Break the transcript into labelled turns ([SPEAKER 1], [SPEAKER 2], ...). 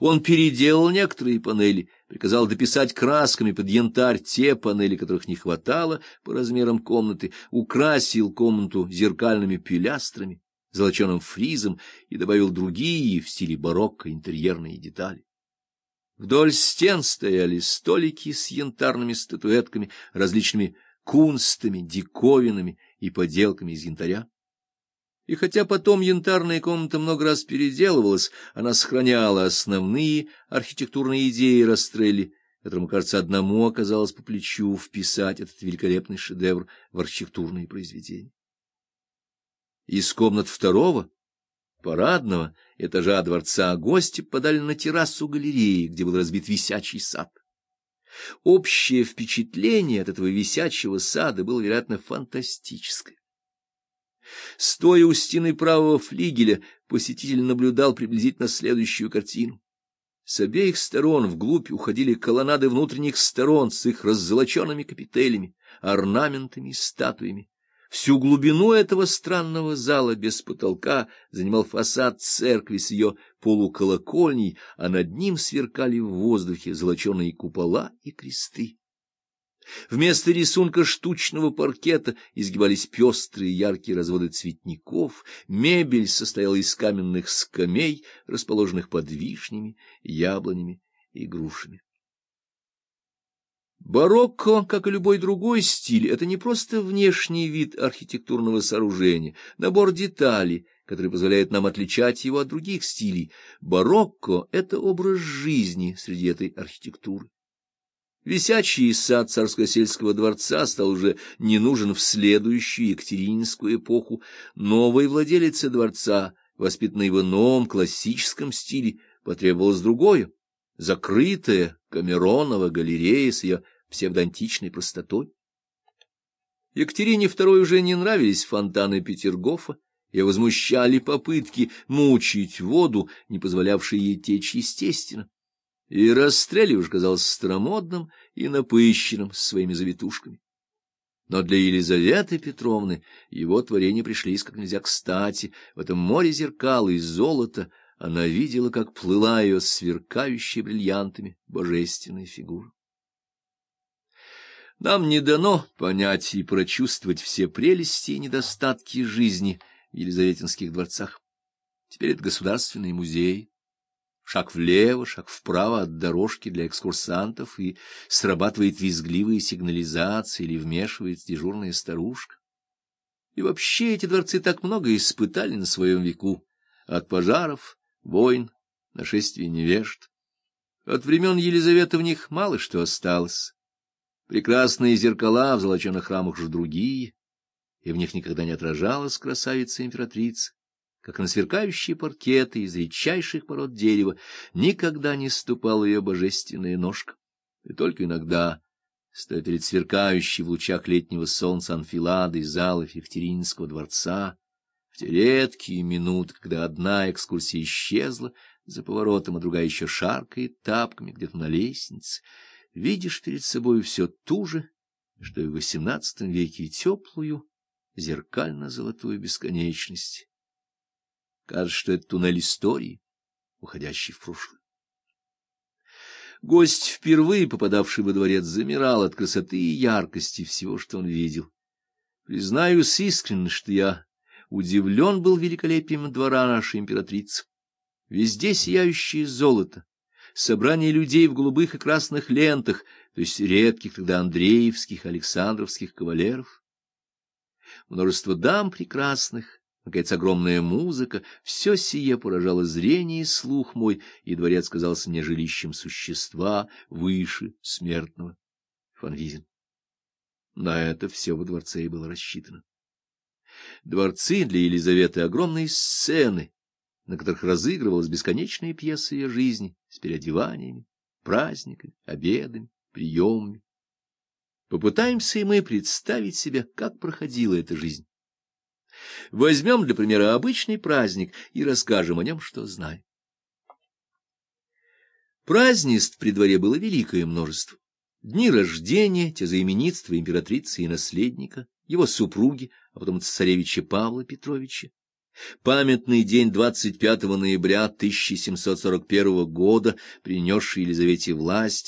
[SPEAKER 1] Он переделал некоторые панели, приказал дописать красками под янтарь те панели, которых не хватало по размерам комнаты, украсил комнату зеркальными пилястрами, золоченым фризом и добавил другие в стиле барокко интерьерные детали. Вдоль стен стояли столики с янтарными статуэтками, различными кунстами, диковинами и поделками из янтаря. И хотя потом янтарная комната много раз переделывалась, она сохраняла основные архитектурные идеи Растрелли, которому, кажется, одному оказалось по плечу вписать этот великолепный шедевр в архитектурные произведения. Из комнат второго, парадного, этажа дворца гости подали на террасу галереи, где был разбит висячий сад. Общее впечатление от этого висячего сада было, вероятно, фантастическое. Стоя у стены правого флигеля, посетитель наблюдал приблизительно следующую картину. С обеих сторон вглубь уходили колоннады внутренних сторон с их раззолоченными капителями, орнаментами и статуями. Всю глубину этого странного зала без потолка занимал фасад церкви с ее полуколокольней, а над ним сверкали в воздухе золоченые купола и кресты. Вместо рисунка штучного паркета изгибались пестрые яркие разводы цветников, мебель состояла из каменных скамей, расположенных под вишнями, яблонями и грушами. Барокко, как и любой другой стиль, это не просто внешний вид архитектурного сооружения, набор деталей, который позволяет нам отличать его от других стилей. Барокко — это образ жизни среди этой архитектуры. Висячий сад царско-сельского дворца стал уже не нужен в следующую Екатерининскую эпоху. Новой владелице дворца, воспитанной в ином классическом стиле, потребовалось другое — закрытая Камеронова галерея с ее псевдоантичной простотой. Екатерине II уже не нравились фонтаны Петергофа, и возмущали попытки мучить воду, не позволявшие ей течь естественно и Растрелли уж казался старомодным и напыщенным своими завитушками. Но для Елизаветы Петровны его творения пришлись как нельзя кстати. В этом море зеркал и золота она видела, как плыла ее сверкающая бриллиантами божественная фигура. Нам не дано понять и прочувствовать все прелести и недостатки жизни в Елизаветинских дворцах. Теперь это государственный музей шаг влево, шаг вправо от дорожки для экскурсантов, и срабатывает визгливая сигнализация или вмешивается дежурная старушка. И вообще эти дворцы так много испытали на своем веку, от пожаров, войн, нашествия невежд. От времен Елизаветы в них мало что осталось. Прекрасные зеркала в золоченых храмах же другие, и в них никогда не отражалась красавица-императрица как на сверкающие паркеты из редчайших пород дерева, никогда не ступала ее божественная ножка. И только иногда, стоя перед сверкающей в лучах летнего солнца анфиладой залов Екатерининского дворца, в те редкие минуты, когда одна экскурсия исчезла за поворотом, а другая еще шаркает тапками где-то на лестнице, видишь перед собой все ту же, что и в XVIII веке теплую, зеркально-золотую бесконечность Кажется, что это туннель истории, уходящий в прошлое. Гость, впервые попадавший во дворец, замирал от красоты и яркости всего, что он видел. Признаюсь искренне, что я удивлен был великолепием двора нашей императрицы. Везде сияющее золото, собрание людей в голубых и красных лентах, то есть редких тогда андреевских, александровских кавалеров. Множество дам прекрасных, Наконец, огромная музыка, все сие поражало зрение и слух мой, и дворец казался мне жилищем существа выше смертного. Фанвизин. На это все во дворце и было рассчитано. Дворцы для Елизаветы — огромные сцены, на которых разыгрывалась бесконечная пьеса ее жизни с переодеваниями, праздниками, обедами, приемами. Попытаемся и мы представить себе, как проходила эта жизнь. Возьмем для примера обычный праздник и расскажем о нем, что знаем. Празднеств при дворе было великое множество. Дни рождения, те заименитства императрицы и наследника, его супруги, а потом царевича Павла Петровича. Памятный день 25 ноября 1741 года, принесший Елизавете власть,